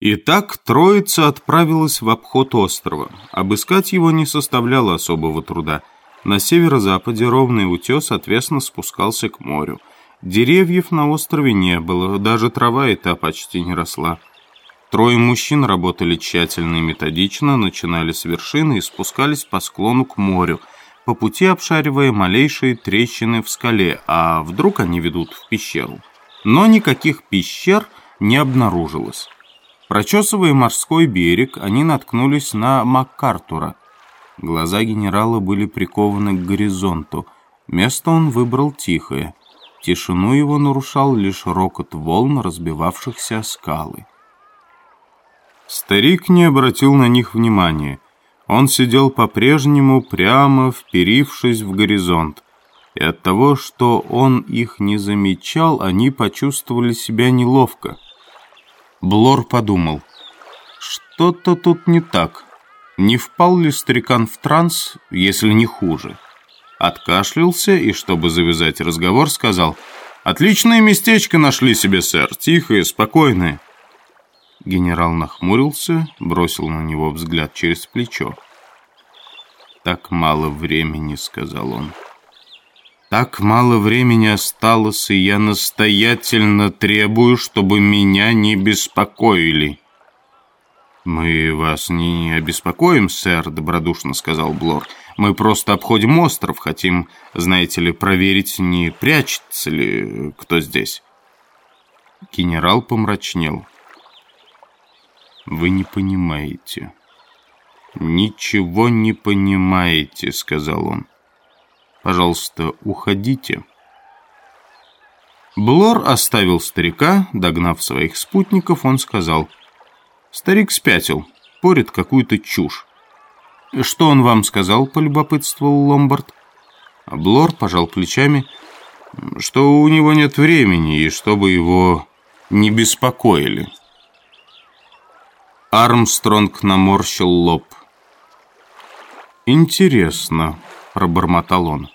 Итак, троица отправилась в обход острова. Обыскать его не составляло особого труда. На северо-западе ровный утес отвесно спускался к морю. Деревьев на острове не было, даже трава и та почти не росла. Трое мужчин работали тщательно и методично, начинали с вершины и спускались по склону к морю, по пути обшаривая малейшие трещины в скале, а вдруг они ведут в пещеру. Но никаких пещер не обнаружилось. Прочесывая морской берег, они наткнулись на МакКартура. Глаза генерала были прикованы к горизонту. Место он выбрал тихое. Тишину его нарушал лишь рокот волн, разбивавшихся о скалы. Старик не обратил на них внимания. Он сидел по-прежнему, прямо вперившись в горизонт. И от того, что он их не замечал, они почувствовали себя неловко. Блор подумал. Что-то тут не так. Не впал ли старикан в транс, если не хуже? Откашлялся и, чтобы завязать разговор, сказал «Отличное местечко нашли себе, сэр, тихое, спокойное». Генерал нахмурился, бросил на него взгляд через плечо. «Так мало времени», — сказал он. Так мало времени осталось, и я настоятельно требую, чтобы меня не беспокоили». «Мы вас не обеспокоим, сэр», — добродушно сказал Блор. «Мы просто обходим остров, хотим, знаете ли, проверить, не прячется ли кто здесь». Генерал помрачнел. «Вы не понимаете». «Ничего не понимаете», — сказал он. Пожалуйста, уходите». Блор оставил старика, догнав своих спутников, он сказал. «Старик спятил, порит какую-то чушь». «Что он вам сказал?» – полюбопытствовал Ломбард. Блор пожал плечами, что у него нет времени и чтобы его не беспокоили. Армстронг наморщил лоб. «Интересно», – пробормотал он.